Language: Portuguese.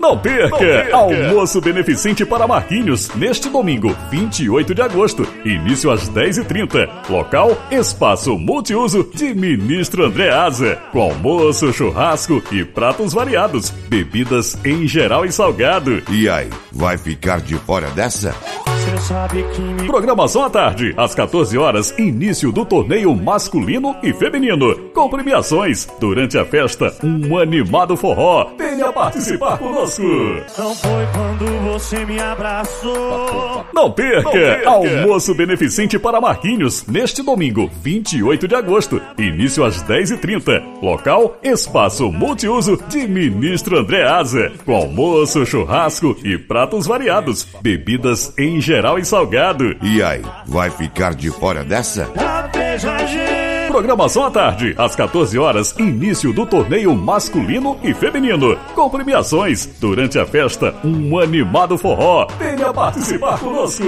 Não perca! Não perca. Almoço beneficente para Marquinhos neste domingo, 28 de agosto, início às 10h30. Local: Espaço Multiuso de Ministro André Asa. Com almoço, churrasco e pratos variados, bebidas em geral e salgado. E aí, vai ficar de fora dessa? Programação à tarde, às 14 horas, início do torneio masculino e feminino, com premiações. Durante a festa, um animado forró. Venha participar conosco. não foi quando você me abraçou. Não perca! Não perca. Almoço beneficente para Marquinhos neste domingo, 28 de agosto, início às 10h30. Local: Espaço Multiuso de Ministro André Asa. Com almoço, churrasco e pratos variados, bebidas em geral e salgado. E aí, vai ficar de fora dessa? Já veja a gente. Programação à tarde, às 14 horas, início do torneio masculino e feminino, com premiações. Durante a festa, um animado forró. Venha participar conosco!